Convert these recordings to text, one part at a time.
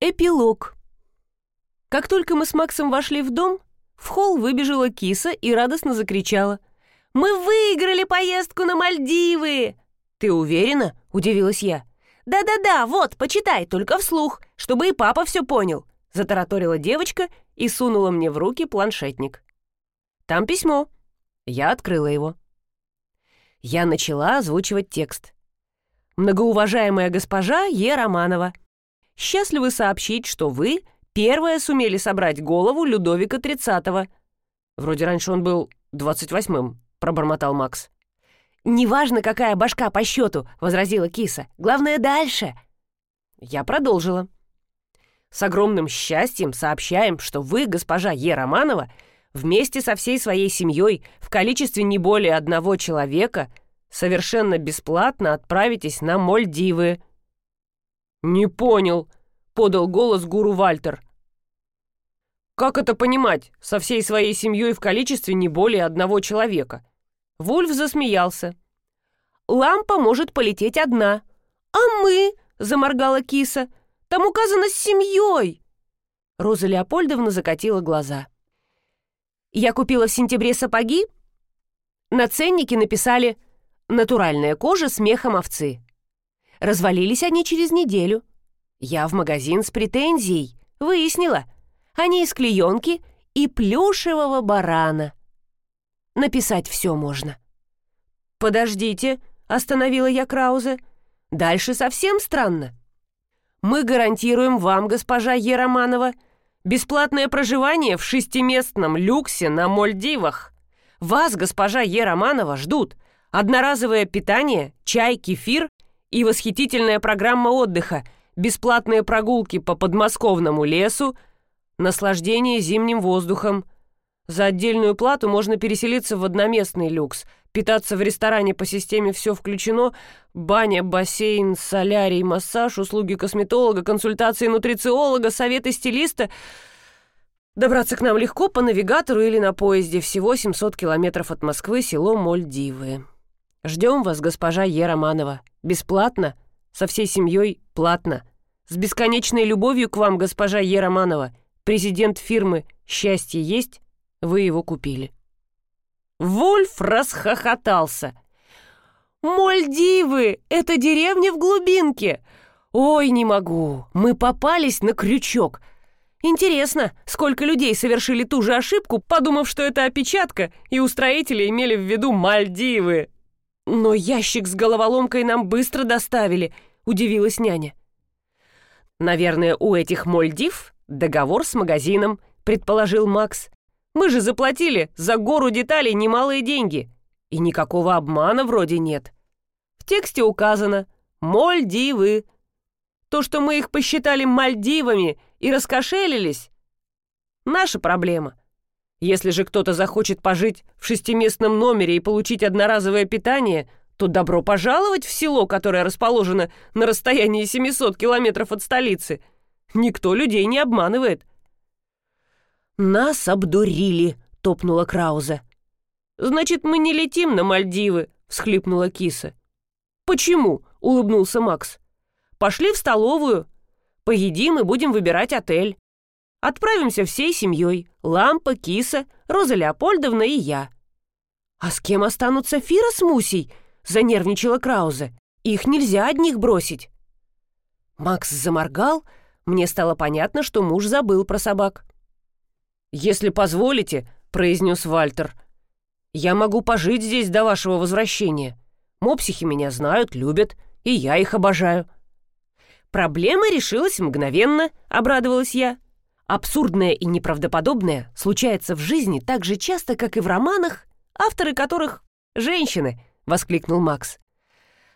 Эпилог. Как только мы с Максом вошли в дом, в холл выбежала киса и радостно закричала. «Мы выиграли поездку на Мальдивы!» «Ты уверена?» — удивилась я. «Да-да-да, вот, почитай, только вслух, чтобы и папа все понял», — затараторила девочка и сунула мне в руки планшетник. «Там письмо». Я открыла его. Я начала озвучивать текст. «Многоуважаемая госпожа Е. Романова, счастливы сообщить, что вы первая сумели собрать голову Людовика XXX. Вроде раньше он был 28-м, пробормотал Макс. «Неважно, какая башка по счету», — возразила киса. «Главное, дальше». Я продолжила. «С огромным счастьем сообщаем, что вы, госпожа Е. Романова, вместе со всей своей семьей в количестве не более одного человека совершенно бесплатно отправитесь на Мольдивы». «Не понял», — подал голос гуру Вальтер. «Как это понимать, со всей своей семьей в количестве не более одного человека?» Вульф засмеялся. «Лампа может полететь одна». «А мы?» — заморгала киса. «Там указано с семьей». Роза Леопольдовна закатила глаза. «Я купила в сентябре сапоги. На ценнике написали «Натуральная кожа с мехом овцы». Развалились они через неделю. Я в магазин с претензией. Выяснила. Они из клеенки и плюшевого барана. Написать все можно. «Подождите», — остановила я Краузе. «Дальше совсем странно. Мы гарантируем вам, госпожа Ероманова, бесплатное проживание в шестиместном люксе на Мольдивах. Вас, госпожа Ероманова, ждут одноразовое питание, чай, кефир и восхитительная программа отдыха, бесплатные прогулки по подмосковному лесу, наслаждение зимним воздухом. За отдельную плату можно переселиться в одноместный люкс, питаться в ресторане по системе «все включено», баня, бассейн, солярий, массаж, услуги косметолога, консультации нутрициолога, советы стилиста. Добраться к нам легко по навигатору или на поезде, всего 700 километров от Москвы, село Мольдивы. Ждем вас, госпожа Е. Романова. Бесплатно, со всей семьей платно. С бесконечной любовью к вам, госпожа Е. Романова. Президент фирмы «Счастье есть» вы его купили». Вольф расхохотался. «Мольдивы! Это деревня в глубинке! Ой, не могу! Мы попались на крючок!» Интересно, сколько людей совершили ту же ошибку, подумав, что это опечатка, и устроители имели в виду Мальдивы. «Но ящик с головоломкой нам быстро доставили», — удивилась няня. «Наверное, у этих Мольдив договор с магазином», — предположил Макс. «Мы же заплатили за гору деталей немалые деньги, и никакого обмана вроде нет. В тексте указано «Мольдивы». То, что мы их посчитали Мальдивами и раскошелились, наша проблема. Если же кто-то захочет пожить в шестиместном номере и получить одноразовое питание, то добро пожаловать в село, которое расположено на расстоянии 700 километров от столицы. Никто людей не обманывает. «Нас обдурили», — топнула Крауза. «Значит, мы не летим на Мальдивы», — всхлипнула киса. «Почему?» — улыбнулся Макс. «Пошли в столовую. Поедим и будем выбирать отель. Отправимся всей семьей. Лампа, киса, Роза Леопольдовна и я». «А с кем останутся Фира с Мусей?» — занервничала Краузе. «Их нельзя одних бросить». Макс заморгал. Мне стало понятно, что муж забыл про собак. «Если позволите», — произнес Вальтер, — «я могу пожить здесь до вашего возвращения. Мопсихи меня знают, любят, и я их обожаю». «Проблема решилась мгновенно», — обрадовалась я. Абсурдное и неправдоподобное случается в жизни так же часто, как и в романах, авторы которых — женщины, — воскликнул Макс.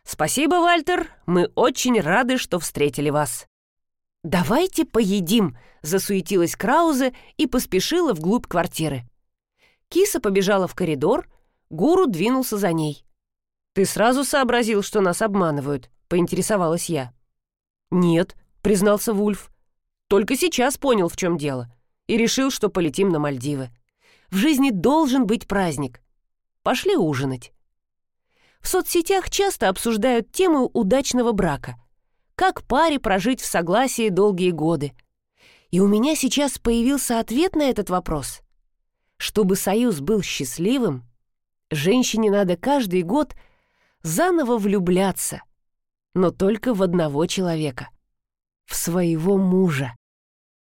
«Спасибо, Вальтер, мы очень рады, что встретили вас». «Давайте поедим», — засуетилась Краузе и поспешила вглубь квартиры. Киса побежала в коридор, гуру двинулся за ней. «Ты сразу сообразил, что нас обманывают?» — поинтересовалась я. «Нет», — признался Вульф. Только сейчас понял, в чем дело, и решил, что полетим на Мальдивы. В жизни должен быть праздник. Пошли ужинать. В соцсетях часто обсуждают тему удачного брака. как паре прожить в согласии долгие годы. И у меня сейчас появился ответ на этот вопрос. Чтобы союз был счастливым, женщине надо каждый год заново влюбляться, но только в одного человека, в своего мужа.